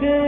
गे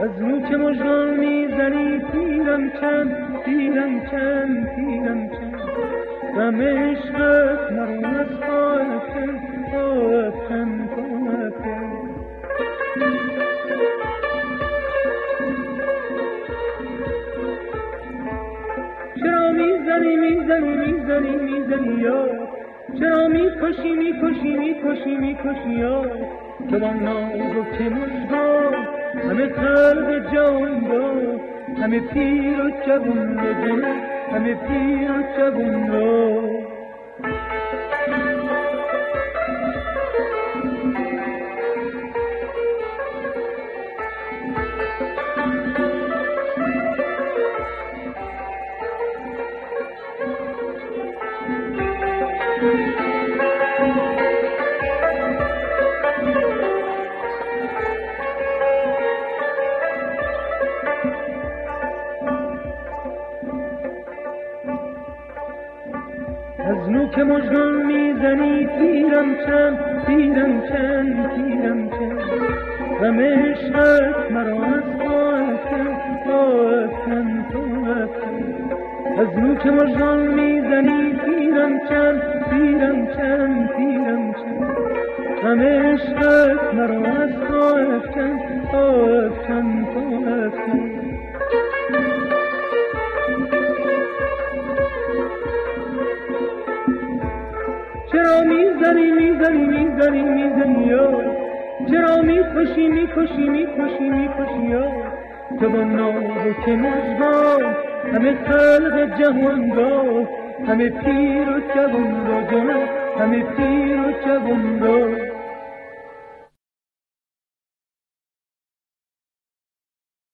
از نوک مجران می‌زنی تیرم چند تیرم چند تیرم چند. غم عشقت پا افکن پا افکن چرا می‌زنی می‌زنی می‌زنی می‌زنی یا؟ چرا می‌کشی می‌کشی می‌کشی می‌کشی یا؟ که با ناز و که مژگان همه خلق جان را همه پیر و جوان را همه پیر و جوان را از مژگان می‌زنی تیرم چند تیرم چند تیرم چند. غم عشقت مرا از پا افکن از نوک مژگان می‌زنی تیرم چند تیرم چند تیرم چند. غم عشقت مرا از پا افکن پا چرا می‌زنی می‌زنی می‌زنی می‌زنی یا؟ چرا می‌کشی می‌کشی می‌کشی می‌کشی یا؟ تو با ناز و که مزگان همه خلق جهان را همه پیر و جوان را جان همه پیر و جوان را.